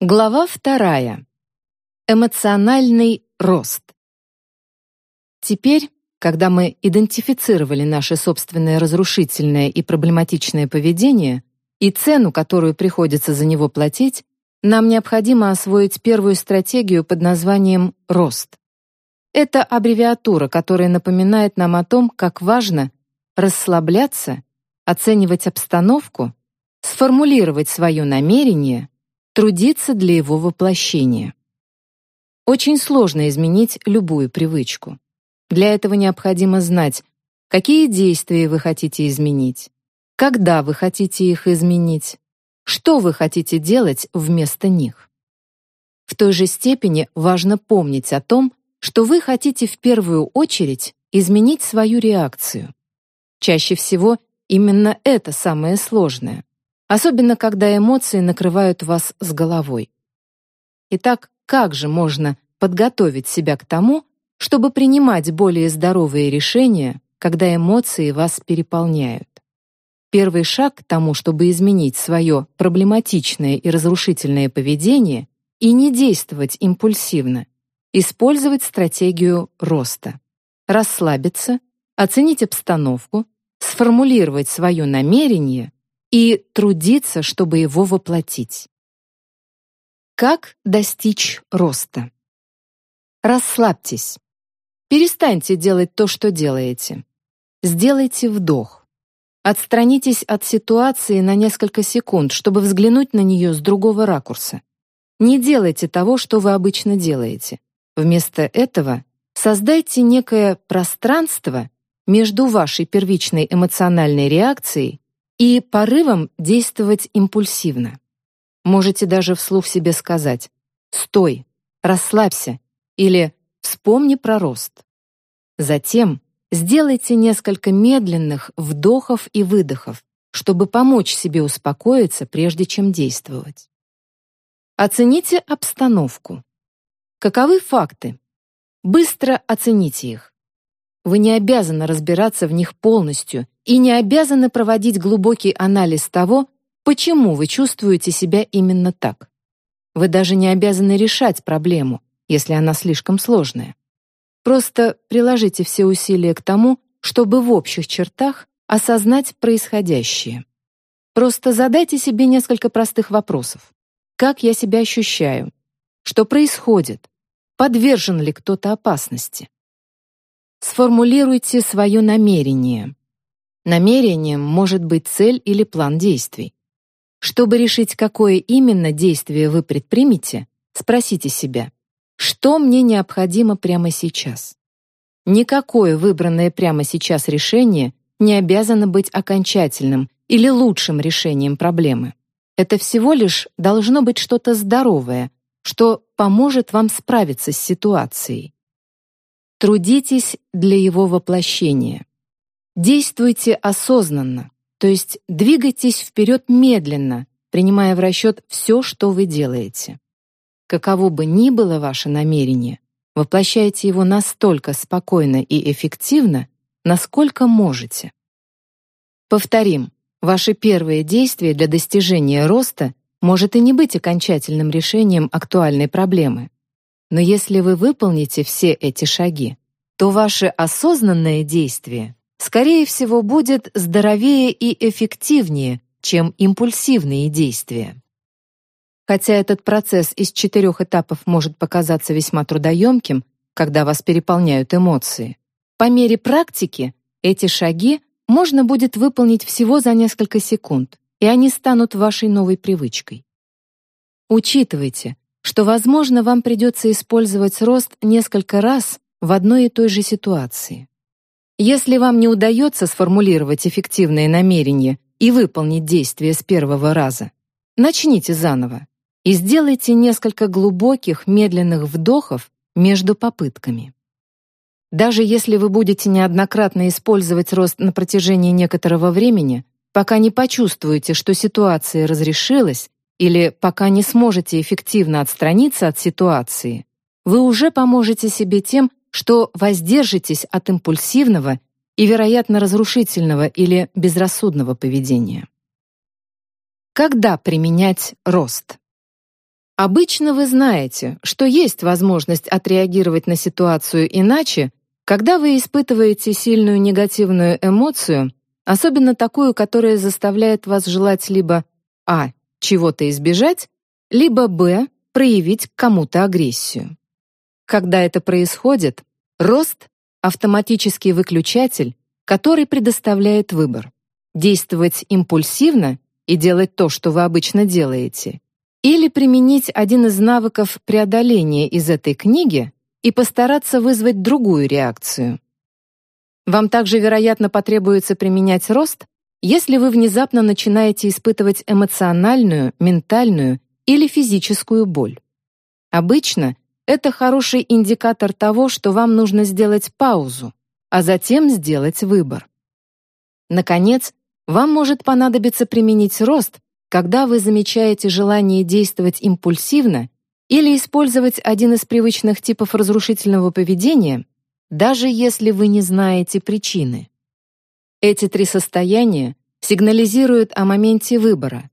Глава вторая. Эмоциональный рост. Теперь, когда мы идентифицировали наше собственное разрушительное и проблематичное поведение и цену, которую приходится за него платить, нам необходимо освоить первую стратегию под названием «рост». Это аббревиатура, которая напоминает нам о том, как важно расслабляться, оценивать обстановку, сформулировать свое намерение — трудиться для его воплощения. Очень сложно изменить любую привычку. Для этого необходимо знать, какие действия вы хотите изменить, когда вы хотите их изменить, что вы хотите делать вместо них. В той же степени важно помнить о том, что вы хотите в первую очередь изменить свою реакцию. Чаще всего именно это самое сложное особенно когда эмоции накрывают вас с головой. Итак, как же можно подготовить себя к тому, чтобы принимать более здоровые решения, когда эмоции вас переполняют? Первый шаг к тому, чтобы изменить свое проблематичное и разрушительное поведение и не действовать импульсивно, использовать стратегию роста. Расслабиться, оценить обстановку, сформулировать свое намерение и трудиться, чтобы его воплотить. Как достичь роста? Расслабьтесь. Перестаньте делать то, что делаете. Сделайте вдох. Отстранитесь от ситуации на несколько секунд, чтобы взглянуть на нее с другого ракурса. Не делайте того, что вы обычно делаете. Вместо этого создайте некое пространство между вашей первичной эмоциональной реакцией и порывом действовать импульсивно. Можете даже вслух себе сказать «Стой! Расслабься!» или «Вспомни про рост». Затем сделайте несколько медленных вдохов и выдохов, чтобы помочь себе успокоиться, прежде чем действовать. Оцените обстановку. Каковы факты? Быстро оцените их. Вы не обязаны разбираться в них полностью и не обязаны проводить глубокий анализ того, почему вы чувствуете себя именно так. Вы даже не обязаны решать проблему, если она слишком сложная. Просто приложите все усилия к тому, чтобы в общих чертах осознать происходящее. Просто задайте себе несколько простых вопросов. Как я себя ощущаю? Что происходит? Подвержен ли кто-то опасности? Сформулируйте свое намерение. Намерением может быть цель или план действий. Чтобы решить, какое именно действие вы предпримете, спросите себя, что мне необходимо прямо сейчас. Никакое выбранное прямо сейчас решение не обязано быть окончательным или лучшим решением проблемы. Это всего лишь должно быть что-то здоровое, что поможет вам справиться с ситуацией. Трудитесь для его воплощения. Действуйте осознанно, то есть двигайтесь вперед медленно, принимая в расчет все, что вы делаете. Каково бы ни было ваше намерение, воплощайте его настолько спокойно и эффективно, насколько можете. Повторим, ваше первое действие для достижения роста может и не быть окончательным решением актуальной проблемы. Но если вы выполните все эти шаги, то ваше осознанное действие, скорее всего, будет здоровее и эффективнее, чем импульсивные действия. Хотя этот процесс из четырех этапов может показаться весьма трудоемким, когда вас переполняют эмоции, по мере практики эти шаги можно будет выполнить всего за несколько секунд, и они станут вашей новой привычкой. Учитывайте, что, возможно, вам придется использовать рост несколько раз в одной и той же ситуации. Если вам не удается сформулировать эффективные намерения и выполнить действие с первого раза, начните заново и сделайте несколько глубоких, медленных вдохов между попытками. Даже если вы будете неоднократно использовать рост на протяжении некоторого времени, пока не почувствуете, что ситуация разрешилась, или пока не сможете эффективно отстраниться от ситуации, вы уже поможете себе тем, что воздержитесь от импульсивного и, вероятно, разрушительного или безрассудного поведения. Когда применять рост? Обычно вы знаете, что есть возможность отреагировать на ситуацию иначе, когда вы испытываете сильную негативную эмоцию, особенно такую, которая заставляет вас желать либо а. чего-то избежать, либо б. проявить к кому-то агрессию. Когда это происходит, рост — автоматический выключатель, который предоставляет выбор — действовать импульсивно и делать то, что вы обычно делаете, или применить один из навыков преодоления из этой книги и постараться вызвать другую реакцию. Вам также, вероятно, потребуется применять рост, если вы внезапно начинаете испытывать эмоциональную, ментальную или физическую боль. Обычно это хороший индикатор того, что вам нужно сделать паузу, а затем сделать выбор. Наконец, вам может понадобиться применить рост, когда вы замечаете желание действовать импульсивно или использовать один из привычных типов разрушительного поведения, даже если вы не знаете причины. Эти три состояния сигнализируют о моменте выбора.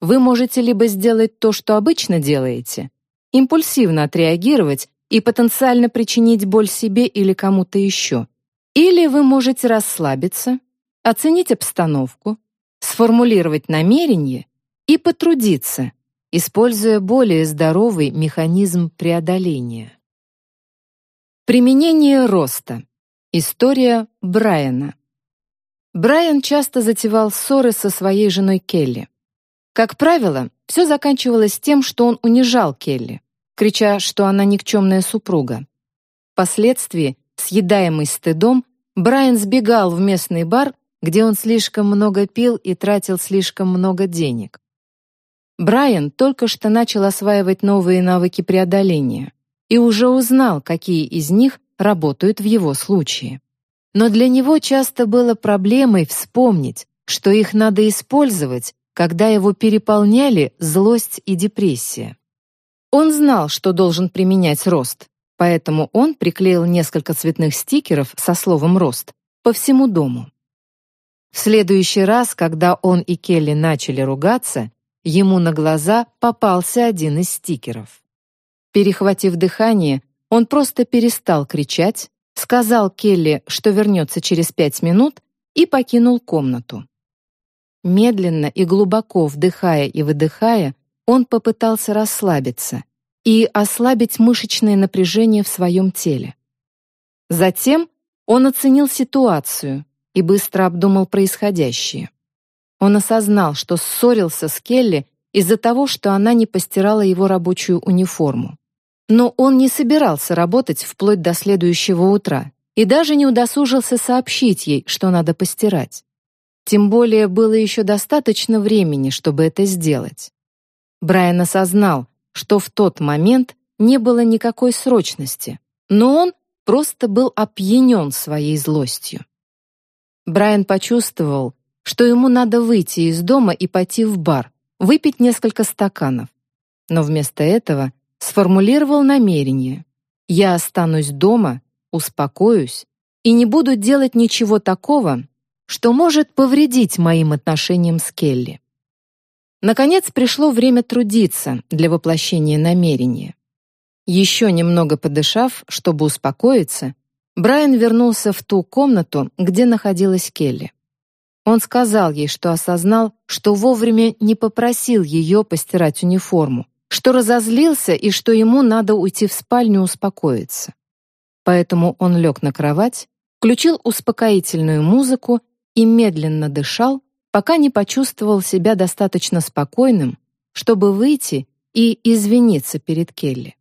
Вы можете либо сделать то, что обычно делаете, импульсивно отреагировать и потенциально причинить боль себе или кому-то еще, или вы можете расслабиться, оценить обстановку, сформулировать намерение и потрудиться, используя более здоровый механизм преодоления. Применение роста. История Брайана. Брайан часто затевал ссоры со своей женой Келли. Как правило, все заканчивалось тем, что он унижал Келли, крича, что она никчемная супруга. Впоследствии, съедаемый стыдом, Брайан сбегал в местный бар, где он слишком много пил и тратил слишком много денег. Брайан только что начал осваивать новые навыки преодоления и уже узнал, какие из них работают в его случае. Но для него часто было проблемой вспомнить, что их надо использовать, когда его переполняли злость и депрессия. Он знал, что должен применять рост, поэтому он приклеил несколько цветных стикеров со словом «рост» по всему дому. В следующий раз, когда он и Келли начали ругаться, Ему на глаза попался один из стикеров. Перехватив дыхание, он просто перестал кричать, сказал Келли, что вернется через пять минут, и покинул комнату. Медленно и глубоко вдыхая и выдыхая, он попытался расслабиться и ослабить мышечное напряжение в своем теле. Затем он оценил ситуацию и быстро обдумал происходящее. Он осознал, что ссорился с Келли из-за того, что она не постирала его рабочую униформу. Но он не собирался работать вплоть до следующего утра и даже не удосужился сообщить ей, что надо постирать. Тем более было еще достаточно времени, чтобы это сделать. Брайан осознал, что в тот момент не было никакой срочности, но он просто был опьянен своей злостью. Брайан почувствовал, что ему надо выйти из дома и пойти в бар, выпить несколько стаканов. Но вместо этого сформулировал намерение. Я останусь дома, успокоюсь и не буду делать ничего такого, что может повредить моим отношениям с Келли. Наконец пришло время трудиться для воплощения намерения. Еще немного подышав, чтобы успокоиться, Брайан вернулся в ту комнату, где находилась Келли. Он сказал ей, что осознал, что вовремя не попросил ее постирать униформу, что разозлился и что ему надо уйти в спальню успокоиться. Поэтому он лег на кровать, включил успокоительную музыку и медленно дышал, пока не почувствовал себя достаточно спокойным, чтобы выйти и извиниться перед Келли.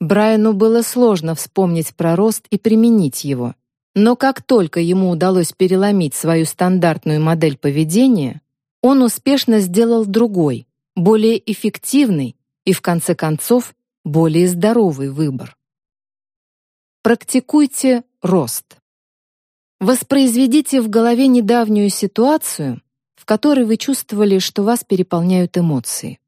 Брайану было сложно вспомнить про рост и применить его, но как только ему удалось переломить свою стандартную модель поведения, он успешно сделал другой, более эффективный и, в конце концов, более здоровый выбор. Практикуйте рост. Воспроизведите в голове недавнюю ситуацию, в которой вы чувствовали, что вас переполняют эмоции.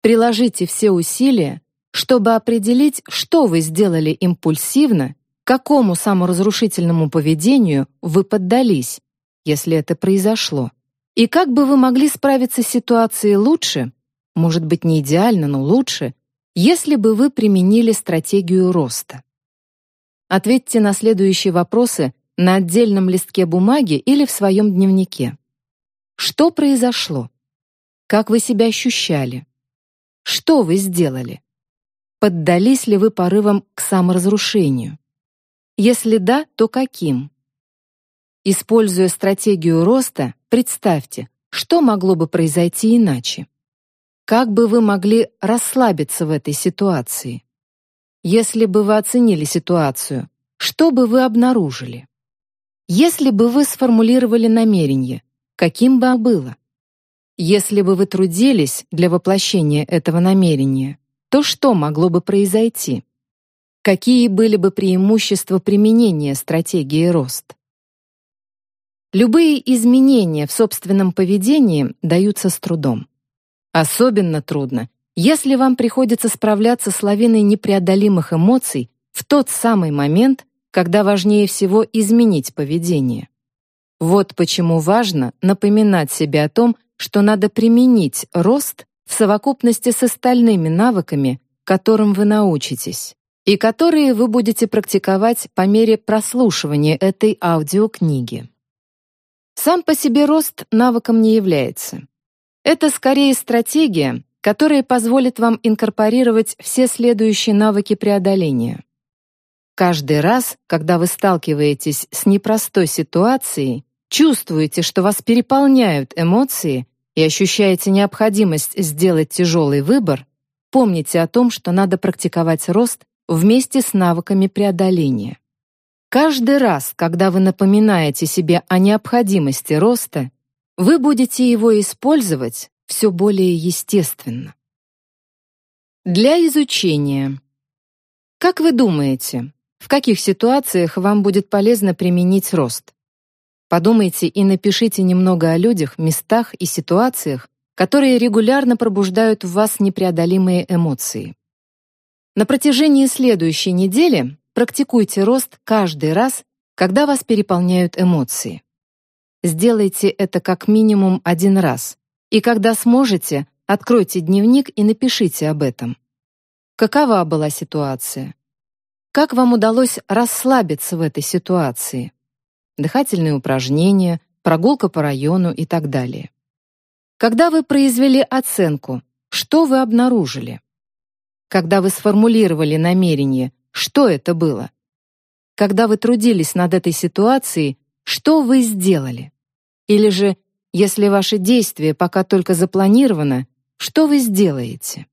Приложите все усилия, чтобы определить, что вы сделали импульсивно какому саморазрушительному поведению вы поддались, если это произошло? И как бы вы могли справиться с ситуацией лучше, может быть не идеально, но лучше, если бы вы применили стратегию роста. Ответьте на следующие вопросы на отдельном листке бумаги или в своем дневнике. Что произошло? Как вы себя ощущали? Что вы сделали? Поддались ли вы порывам к саморазрушению? Если да, то каким? Используя стратегию роста, представьте, что могло бы произойти иначе. Как бы вы могли расслабиться в этой ситуации? Если бы вы оценили ситуацию, что бы вы обнаружили? Если бы вы сформулировали намерение, каким бы оно было? Если бы вы трудились для воплощения этого намерения, то что могло бы произойти? Какие были бы преимущества применения стратегии рост? Любые изменения в собственном поведении даются с трудом. Особенно трудно, если вам приходится справляться с лавиной непреодолимых эмоций в тот самый момент, когда важнее всего изменить поведение. Вот почему важно напоминать себе о том, что надо применить рост в совокупности с остальными навыками, которым вы научитесь, и которые вы будете практиковать по мере прослушивания этой аудиокниги. Сам по себе рост навыком не является. Это скорее стратегия, которая позволит вам инкорпорировать все следующие навыки преодоления. Каждый раз, когда вы сталкиваетесь с непростой ситуацией, чувствуете, что вас переполняют эмоции и ощущаете необходимость сделать тяжелый выбор, помните о том, что надо практиковать рост вместе с навыками преодоления. Каждый раз, когда вы напоминаете себе о необходимости роста, вы будете его использовать все более естественно. Для изучения. Как вы думаете, в каких ситуациях вам будет полезно применить рост? Подумайте и напишите немного о людях, местах и ситуациях, которые регулярно пробуждают в вас непреодолимые эмоции. На протяжении следующей недели практикуйте рост каждый раз, когда вас переполняют эмоции. Сделайте это как минимум один раз. И когда сможете, откройте дневник и напишите об этом. Какова была ситуация? Как вам удалось расслабиться в этой ситуации? Дыхательные упражнения, прогулка по району и так далее. Когда вы произвели оценку, что вы обнаружили? Когда вы сформулировали намерение, что это было? Когда вы трудились над этой ситуацией, что вы сделали? Или же, если ваше действие пока только запланировано, что вы сделаете?